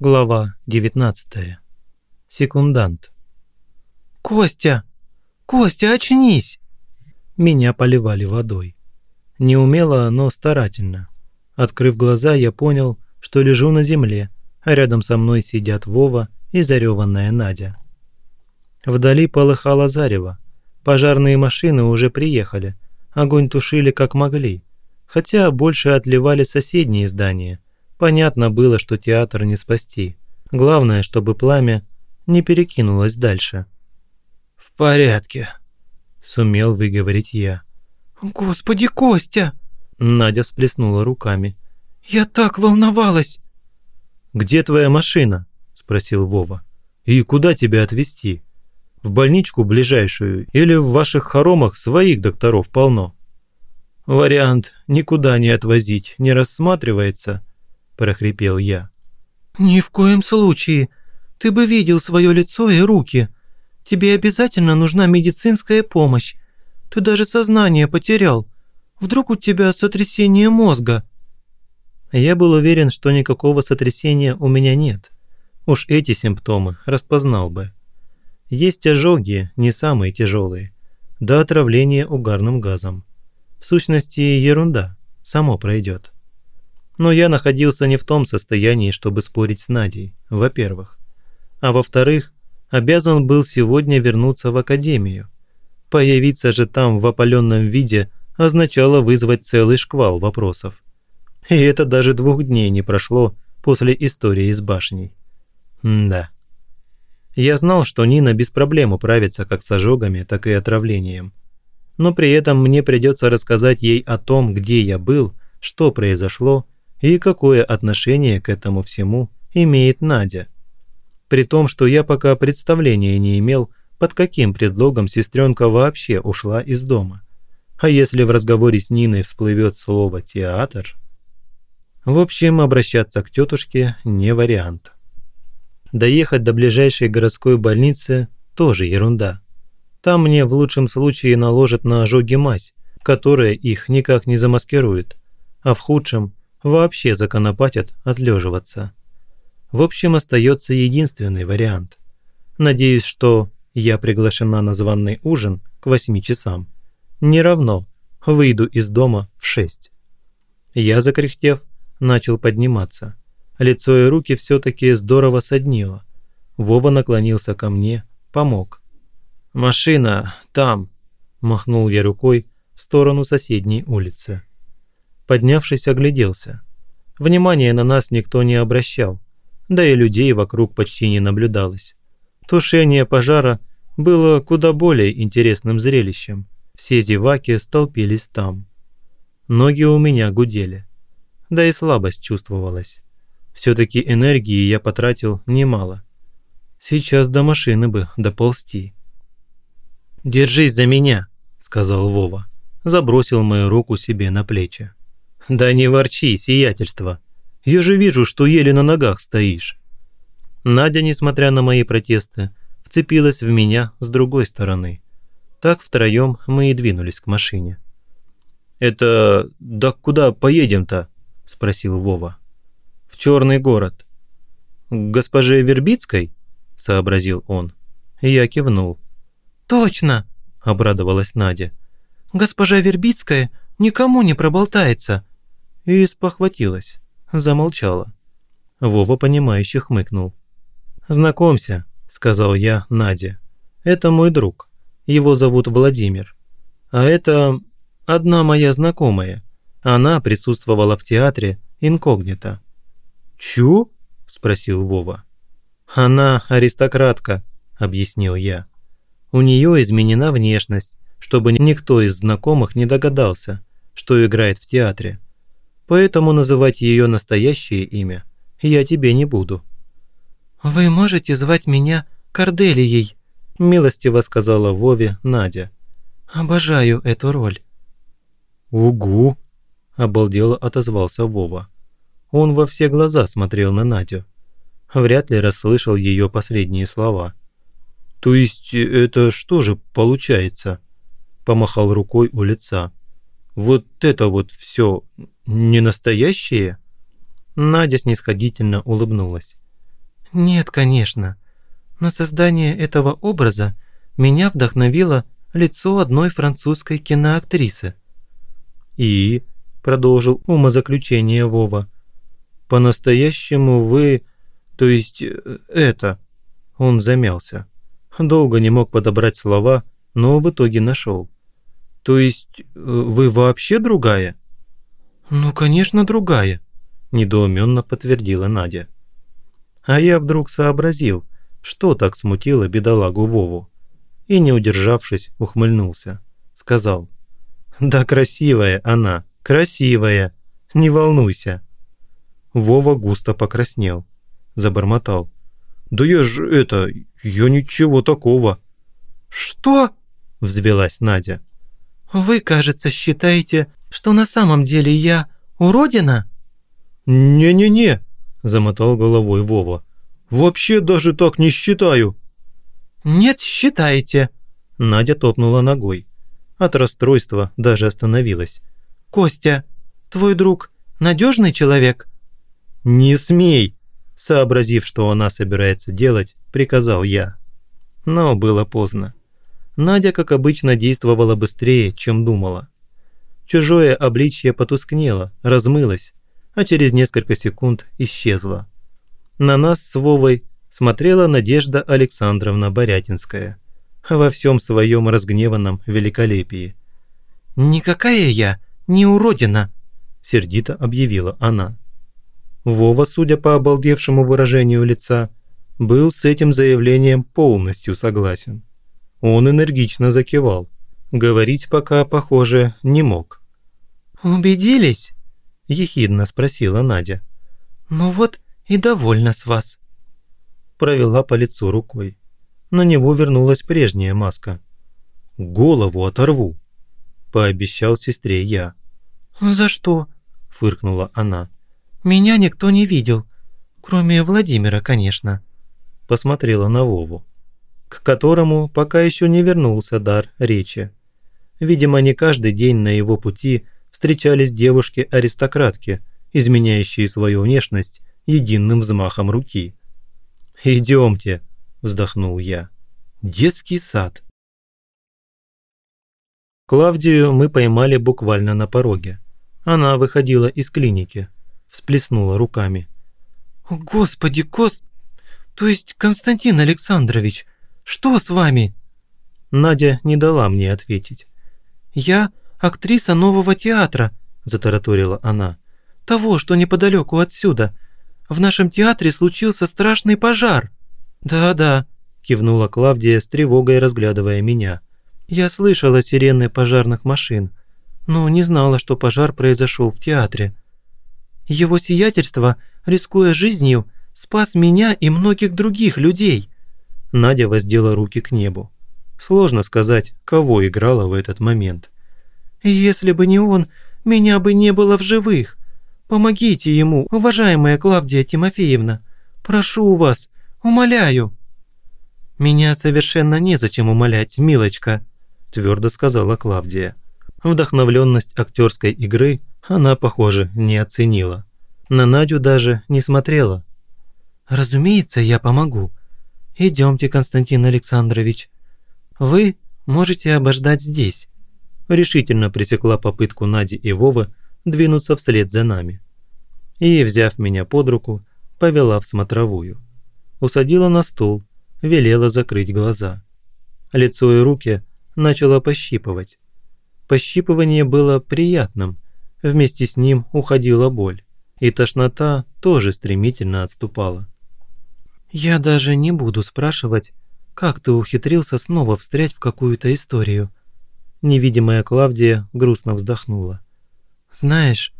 Глава 19. Секундант. «Костя! Костя, очнись!» Меня поливали водой. Неумело, но старательно. Открыв глаза, я понял, что лежу на земле, а рядом со мной сидят Вова и зареванная Надя. Вдали полыхало зарево. Пожарные машины уже приехали. Огонь тушили как могли. Хотя больше отливали соседние здания – Понятно было, что театр не спасти. Главное, чтобы пламя не перекинулось дальше. «В порядке», – сумел выговорить я. «Господи, Костя!» Надя всплеснула руками. «Я так волновалась!» «Где твоя машина?» – спросил Вова. «И куда тебя отвезти? В больничку ближайшую или в ваших хоромах своих докторов полно?» «Вариант никуда не отвозить не рассматривается», – прохрипел я. «Ни в коем случае. Ты бы видел свое лицо и руки. Тебе обязательно нужна медицинская помощь. Ты даже сознание потерял. Вдруг у тебя сотрясение мозга?» Я был уверен, что никакого сотрясения у меня нет. Уж эти симптомы распознал бы. Есть ожоги, не самые тяжелые, до отравления угарным газом. В сущности, ерунда, само пройдет. Но я находился не в том состоянии, чтобы спорить с Надей, во-первых. А во-вторых, обязан был сегодня вернуться в академию. Появиться же там в опаленном виде означало вызвать целый шквал вопросов. И это даже двух дней не прошло после истории с башней. М да. Я знал, что Нина без проблем управится как с ожогами, так и отравлением. Но при этом мне придется рассказать ей о том, где я был, что произошло и какое отношение к этому всему имеет Надя. При том, что я пока представления не имел, под каким предлогом сестренка вообще ушла из дома. А если в разговоре с Ниной всплывет слово «театр»? В общем, обращаться к тетушке не вариант. Доехать до ближайшей городской больницы тоже ерунда. Там мне в лучшем случае наложат на ожоги мазь, которая их никак не замаскирует, а в худшем вообще законопатят отлеживаться. В общем, остается единственный вариант. Надеюсь, что я приглашена на званный ужин к 8 часам. Не равно выйду из дома в 6. Я, закряхтев, начал подниматься. Лицо и руки все-таки здорово соднило. Вова наклонился ко мне, помог. «Машина там», – махнул я рукой в сторону соседней улицы. Поднявшись, огляделся. Внимания на нас никто не обращал, да и людей вокруг почти не наблюдалось. Тушение пожара было куда более интересным зрелищем. Все зеваки столпились там. Ноги у меня гудели. Да и слабость чувствовалась. Все-таки энергии я потратил немало. Сейчас до машины бы доползти. «Держись за меня», – сказал Вова. Забросил мою руку себе на плечи. «Да не ворчи, сиятельство. Я же вижу, что еле на ногах стоишь». Надя, несмотря на мои протесты, вцепилась в меня с другой стороны. Так втроем мы и двинулись к машине. «Это... да куда поедем-то?» – спросил Вова. «В черный город». «К госпоже Вербицкой?» – сообразил он. Я кивнул. «Точно!» – обрадовалась Надя. «Госпожа Вербицкая никому не проболтается и спохватилась, замолчала. Вова, понимающе хмыкнул. «Знакомься», – сказал я Наде. «Это мой друг. Его зовут Владимир. А это одна моя знакомая. Она присутствовала в театре инкогнито». «Чу?» – спросил Вова. «Она аристократка», – объяснил я. «У нее изменена внешность, чтобы никто из знакомых не догадался, что играет в театре поэтому называть ее настоящее имя я тебе не буду». «Вы можете звать меня Корделией», – милостиво сказала Вове Надя. «Обожаю эту роль». «Угу», – обалдело отозвался Вова. Он во все глаза смотрел на Надю. Вряд ли расслышал ее последние слова. «То есть это что же получается?» – помахал рукой у лица. «Вот это вот все не настоящие?» Надя снисходительно улыбнулась. Нет, конечно. На создание этого образа меня вдохновило лицо одной французской киноактрисы. И, продолжил умозаключение Вова, по-настоящему вы, то есть э, это, он замялся. Долго не мог подобрать слова, но в итоге нашел. То есть э, вы вообще другая? Ну, конечно, другая, недоуменно подтвердила Надя. А я вдруг сообразил, что так смутило бедолагу Вову. И, не удержавшись, ухмыльнулся. Сказал, «Да красивая она, красивая, не волнуйся». Вова густо покраснел, забормотал. «Да я же это, я ничего такого». «Что?» – взвелась Надя. «Вы, кажется, считаете, что на самом деле я уродина?» «Не-не-не», – замотал головой Вова. «Вообще даже так не считаю». «Нет, считаете». Надя топнула ногой. От расстройства даже остановилась. «Костя, твой друг надежный человек?» «Не смей!» Сообразив, что она собирается делать, приказал я. Но было поздно. Надя, как обычно, действовала быстрее, чем думала. Чужое обличье потускнело, размылось, а через несколько секунд исчезло. На нас с Вовой смотрела Надежда Александровна Борятинская во всем своем разгневанном великолепии. «Никакая я не уродина!» – сердито объявила она. Вова, судя по обалдевшему выражению лица, был с этим заявлением полностью согласен. Он энергично закивал. Говорить пока, похоже, не мог. «Убедились?» – ехидно спросила Надя. «Ну вот и довольна с вас». Провела по лицу рукой. На него вернулась прежняя маска. «Голову оторву», – пообещал сестре я. «За что?» – фыркнула она. «Меня никто не видел, кроме Владимира, конечно». Посмотрела на Вову к которому пока еще не вернулся дар речи. Видимо, не каждый день на его пути встречались девушки-аристократки, изменяющие свою внешность единым взмахом руки. «Идемте», – вздохнул я. «Детский сад». Клавдию мы поймали буквально на пороге. Она выходила из клиники, всплеснула руками. «Господи, Кост... То есть Константин Александрович, что с вами?» Надя не дала мне ответить. «Я актриса нового театра», – затараторила она. «Того, что неподалеку отсюда. В нашем театре случился страшный пожар». «Да-да», – кивнула Клавдия с тревогой, разглядывая меня. «Я слышала сирены пожарных машин, но не знала, что пожар произошел в театре. Его сиятельство, рискуя жизнью, спас меня и многих других людей. Надя воздела руки к небу. Сложно сказать, кого играла в этот момент. «Если бы не он, меня бы не было в живых. Помогите ему, уважаемая Клавдия Тимофеевна. Прошу вас, умоляю». «Меня совершенно незачем умолять, милочка», – твердо сказала Клавдия. Вдохновленность актерской игры она, похоже, не оценила. На Надю даже не смотрела. «Разумеется, я помогу», «Идемте, Константин Александрович. Вы можете обождать здесь». Решительно пресекла попытку Нади и Вовы двинуться вслед за нами. И, взяв меня под руку, повела в смотровую. Усадила на стул, велела закрыть глаза. Лицо и руки начала пощипывать. Пощипывание было приятным, вместе с ним уходила боль, и тошнота тоже стремительно отступала. «Я даже не буду спрашивать, как ты ухитрился снова встрять в какую-то историю». Невидимая Клавдия грустно вздохнула. «Знаешь,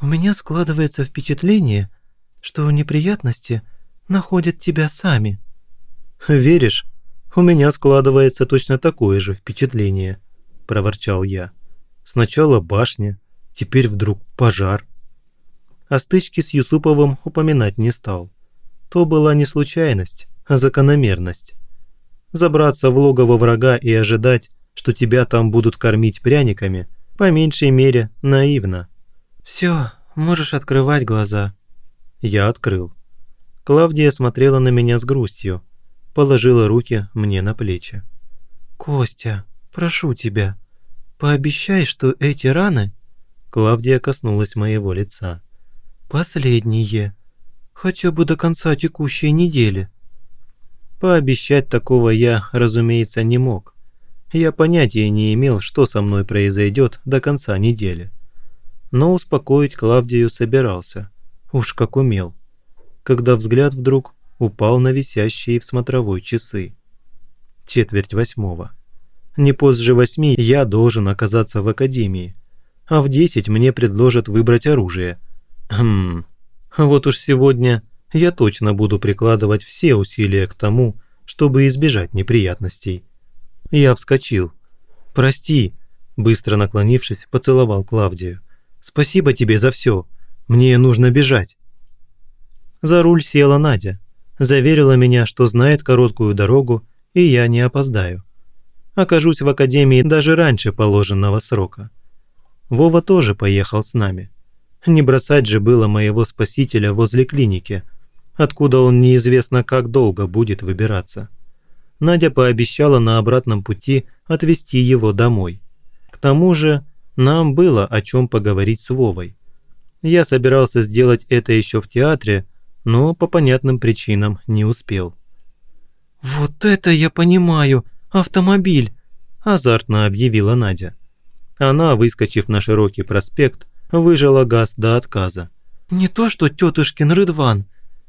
у меня складывается впечатление, что неприятности находят тебя сами». «Веришь, у меня складывается точно такое же впечатление», – проворчал я. «Сначала башня, теперь вдруг пожар». О стычке с Юсуповым упоминать не стал то была не случайность, а закономерность. Забраться в логово врага и ожидать, что тебя там будут кормить пряниками, по меньшей мере, наивно. «Все, можешь открывать глаза». Я открыл. Клавдия смотрела на меня с грустью, положила руки мне на плечи. «Костя, прошу тебя, пообещай, что эти раны...» Клавдия коснулась моего лица. «Последние. Хотя бы до конца текущей недели». Пообещать такого я, разумеется, не мог. Я понятия не имел, что со мной произойдет до конца недели. Но успокоить Клавдию собирался. Уж как умел. Когда взгляд вдруг упал на висящие в смотровой часы. Четверть восьмого. Не позже восьми я должен оказаться в академии, а в десять мне предложат выбрать оружие. Хм, вот уж сегодня я точно буду прикладывать все усилия к тому, чтобы избежать неприятностей. Я вскочил. «Прости», – быстро наклонившись, поцеловал Клавдию. «Спасибо тебе за все. Мне нужно бежать». За руль села Надя. Заверила меня, что знает короткую дорогу, и я не опоздаю. Окажусь в академии даже раньше положенного срока. Вова тоже поехал с нами. Не бросать же было моего спасителя возле клиники, откуда он неизвестно как долго будет выбираться. Надя пообещала на обратном пути отвезти его домой. К тому же нам было о чем поговорить с Вовой. Я собирался сделать это еще в театре, но по понятным причинам не успел. «Вот это я понимаю! Автомобиль!» – азартно объявила Надя. Она, выскочив на широкий проспект, выжала газ до отказа. «Не то что тетушкин Рыдван.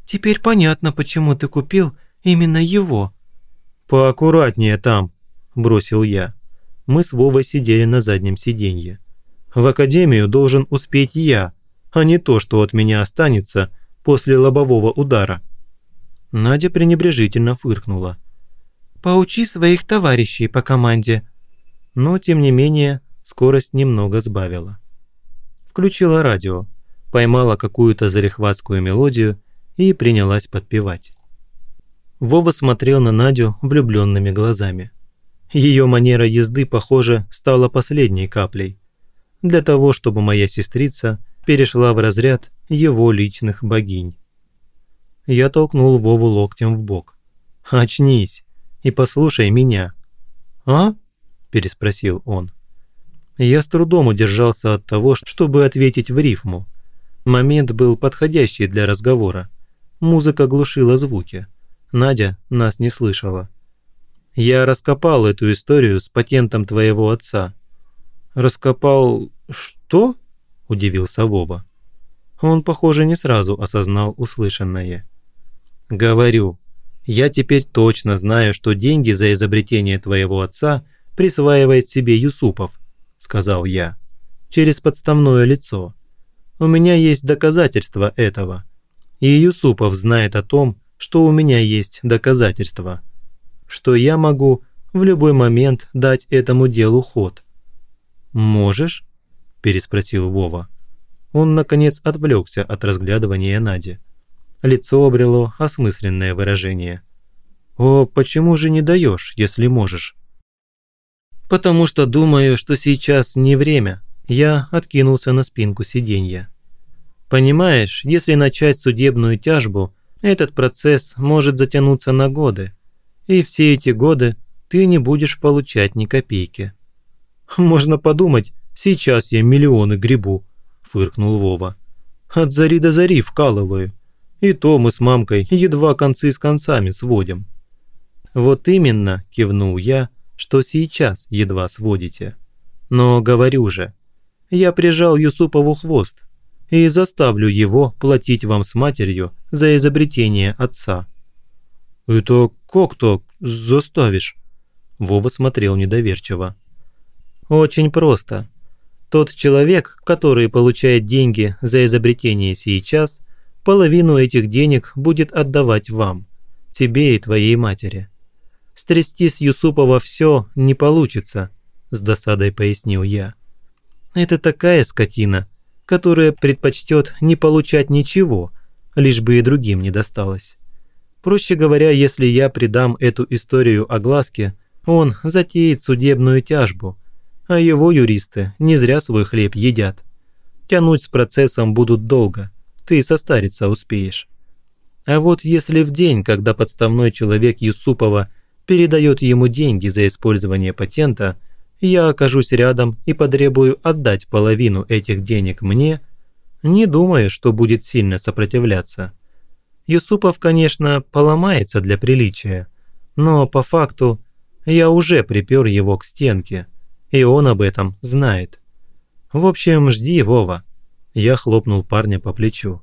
Теперь понятно, почему ты купил именно его». «Поаккуратнее там», – бросил я. Мы с Вовой сидели на заднем сиденье. В академию должен успеть я, а не то, что от меня останется после лобового удара. Надя пренебрежительно фыркнула. «Поучи своих товарищей по команде». Но, тем не менее, скорость немного сбавила. Включила радио, поймала какую-то зарехватскую мелодию и принялась подпевать. Вова смотрел на Надю влюбленными глазами. Ее манера езды, похоже, стала последней каплей. Для того, чтобы моя сестрица перешла в разряд его личных богинь. Я толкнул Вову локтем в бок. «Очнись и послушай меня». «А?» – переспросил он. Я с трудом удержался от того, чтобы ответить в рифму. Момент был подходящий для разговора. Музыка глушила звуки. Надя нас не слышала. Я раскопал эту историю с патентом твоего отца. Раскопал... что? Удивился Вова. Он, похоже, не сразу осознал услышанное. Говорю, я теперь точно знаю, что деньги за изобретение твоего отца присваивает себе Юсупов, сказал я, через подставное лицо. У меня есть доказательства этого. И Юсупов знает о том, что у меня есть доказательства, что я могу в любой момент дать этому делу ход. «Можешь?» – переспросил Вова. Он, наконец, отвлекся от разглядывания Нади. Лицо обрело осмысленное выражение. «О, почему же не даешь, если можешь?» «Потому что думаю, что сейчас не время», я откинулся на спинку сиденья. «Понимаешь, если начать судебную тяжбу, этот процесс может затянуться на годы, и все эти годы ты не будешь получать ни копейки. Можно подумать, сейчас я миллионы грибу, фыркнул Вова. От зари до зари вкалываю. И то мы с мамкой едва концы с концами сводим. Вот именно, кивнул я, что сейчас едва сводите. Но говорю же, я прижал Юсупову хвост, и заставлю его платить вам с матерью за изобретение отца». «Это как-то заставишь?» Вова смотрел недоверчиво. «Очень просто. Тот человек, который получает деньги за изобретение сейчас, половину этих денег будет отдавать вам, тебе и твоей матери. Стрясти с Юсупова все не получится», – с досадой пояснил я. «Это такая скотина, которая предпочтет не получать ничего, лишь бы и другим не досталось. Проще говоря, если я придам эту историю огласке, он затеет судебную тяжбу, а его юристы не зря свой хлеб едят. Тянуть с процессом будут долго, ты состариться успеешь. А вот если в день, когда подставной человек Юсупова передает ему деньги за использование патента, я окажусь рядом и потребую отдать половину этих денег мне, не думая, что будет сильно сопротивляться. Юсупов, конечно, поломается для приличия, но по факту я уже припер его к стенке, и он об этом знает. В общем, жди, Вова. Я хлопнул парня по плечу.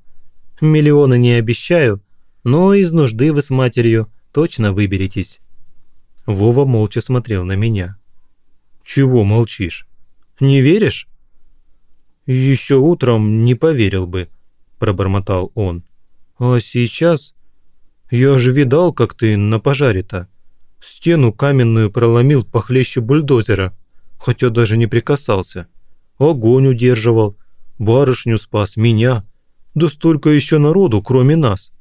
Миллионы не обещаю, но из нужды вы с матерью точно выберетесь. Вова молча смотрел на меня. «Чего молчишь? Не веришь?» «Еще утром не поверил бы», – пробормотал он. «А сейчас? Я же видал, как ты на пожаре-то. Стену каменную проломил похлеще бульдозера, хотя даже не прикасался. Огонь удерживал, барышню спас, меня. Да столько еще народу, кроме нас.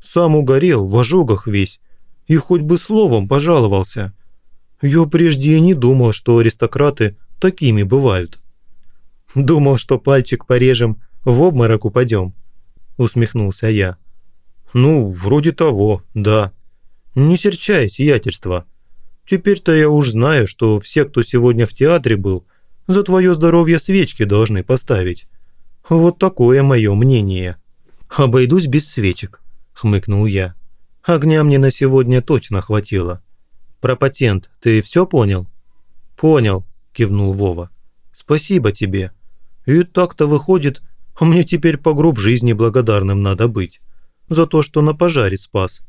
Сам угорел, в ожогах весь, и хоть бы словом пожаловался. Я прежде не думал, что аристократы такими бывают. Думал, что пальчик порежем, в обморок упадем, усмехнулся я. Ну, вроде того, да. Не серчай, сиятельство. Теперь-то я уж знаю, что все, кто сегодня в театре был, за твое здоровье свечки должны поставить. Вот такое мое мнение. Обойдусь без свечек, хмыкнул я. Огня мне на сегодня точно хватило. Про патент ты все понял? Понял, кивнул Вова. Спасибо тебе. И так-то выходит, а мне теперь по гроб жизни благодарным надо быть. За то, что на пожаре спас.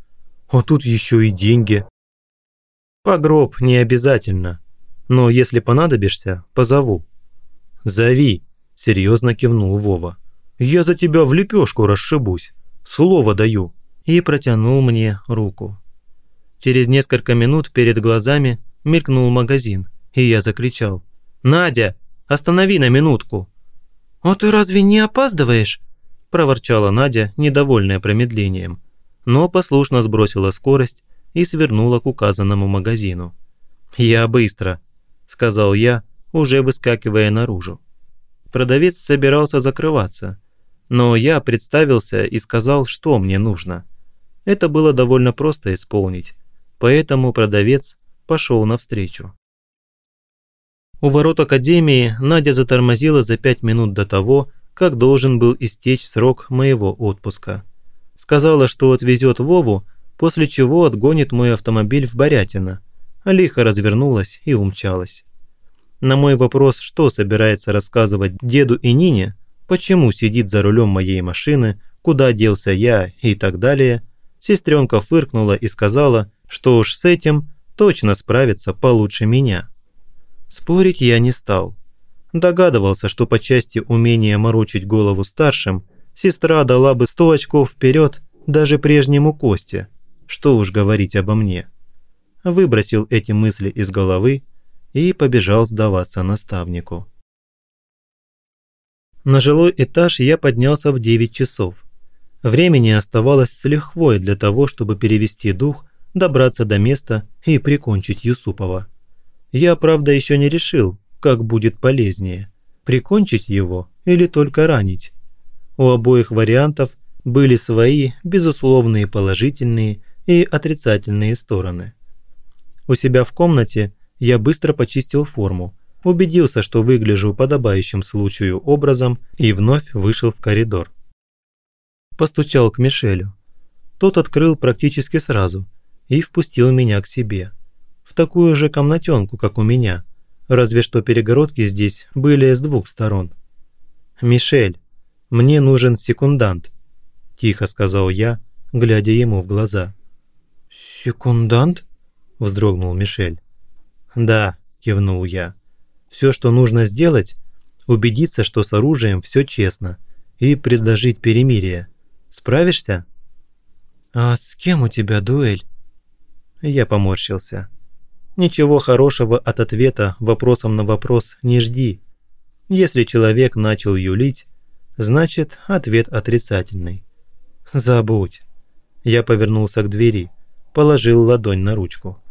А тут еще и деньги. По гроб не обязательно. Но если понадобишься, позову. Зови, серьезно кивнул Вова. Я за тебя в лепешку расшибусь. Слово даю и протянул мне руку. Через несколько минут перед глазами мелькнул магазин, и я закричал. «Надя, останови на минутку!» «А ты разве не опаздываешь?» – проворчала Надя, недовольная промедлением, но послушно сбросила скорость и свернула к указанному магазину. «Я быстро», – сказал я, уже выскакивая наружу. Продавец собирался закрываться, но я представился и сказал, что мне нужно. Это было довольно просто исполнить, поэтому продавец пошел навстречу. У ворот академии Надя затормозила за пять минут до того, как должен был истечь срок моего отпуска. Сказала, что отвезет Вову, после чего отгонит мой автомобиль в Борятино. Лихо развернулась и умчалась. На мой вопрос, что собирается рассказывать деду и Нине, почему сидит за рулем моей машины, куда делся я и так далее, Сестренка фыркнула и сказала, что уж с этим точно справится получше меня. Спорить я не стал. Догадывался, что по части умения морочить голову старшим, сестра дала бы 100 очков вперед даже прежнему Косте. Что уж говорить обо мне. Выбросил эти мысли из головы и побежал сдаваться наставнику. На жилой этаж я поднялся в 9 часов. Времени оставалось с лихвой для того, чтобы перевести дух, добраться до места и прикончить Юсупова. Я, правда, еще не решил, как будет полезнее – прикончить его или только ранить. У обоих вариантов были свои безусловные положительные и отрицательные стороны. У себя в комнате я быстро почистил форму, убедился, что выгляжу подобающим случаю образом и вновь вышел в коридор постучал к Мишелю. Тот открыл практически сразу и впустил меня к себе. В такую же комнатенку, как у меня, разве что перегородки здесь были с двух сторон. «Мишель, мне нужен секундант», – тихо сказал я, глядя ему в глаза. «Секундант?» – вздрогнул Мишель. «Да», – кивнул я. «Все, что нужно сделать, убедиться, что с оружием все честно, и предложить перемирие. Справишься?» «А с кем у тебя дуэль?» Я поморщился. Ничего хорошего от ответа вопросом на вопрос не жди. Если человек начал юлить, значит ответ отрицательный. Забудь. Я повернулся к двери, положил ладонь на ручку.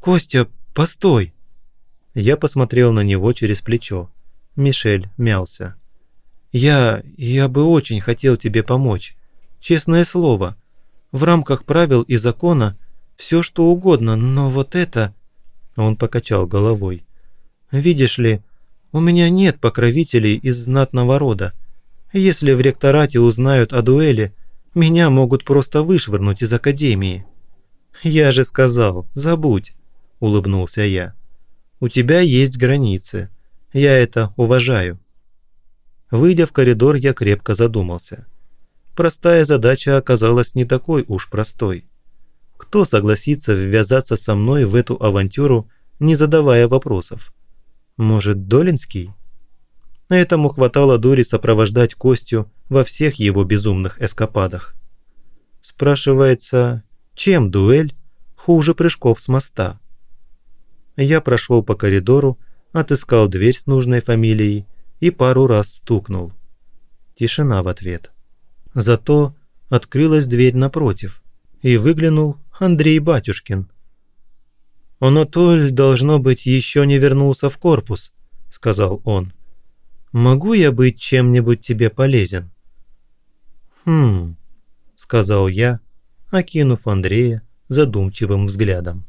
«Костя, постой!» Я посмотрел на него через плечо. Мишель мялся. «Я... я бы очень хотел тебе помочь. Честное слово. В рамках правил и закона все что угодно, но вот это...» Он покачал головой. «Видишь ли, у меня нет покровителей из знатного рода. Если в ректорате узнают о дуэли, меня могут просто вышвырнуть из академии». «Я же сказал, забудь», – улыбнулся я. «У тебя есть границы. Я это уважаю». Выйдя в коридор, я крепко задумался. Простая задача оказалась не такой уж простой. Кто согласится ввязаться со мной в эту авантюру, не задавая вопросов? Может, Долинский? Этому хватало дури сопровождать Костю во всех его безумных эскападах. Спрашивается, чем дуэль хуже прыжков с моста? Я прошел по коридору, отыскал дверь с нужной фамилией и пару раз стукнул. Тишина в ответ. Зато открылась дверь напротив, и выглянул Андрей Батюшкин. «Анатоль, должно быть, еще не вернулся в корпус», – сказал он. «Могу я быть чем-нибудь тебе полезен?» «Хм», – сказал я, окинув Андрея задумчивым взглядом.